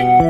Thank you.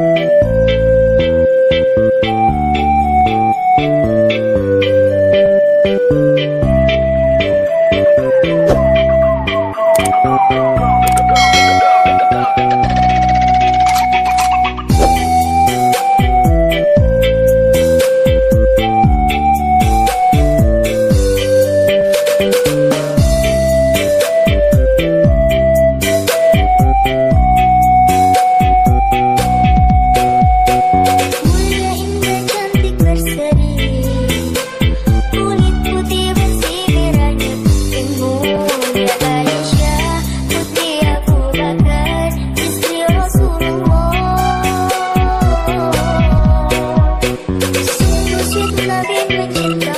I've been with you.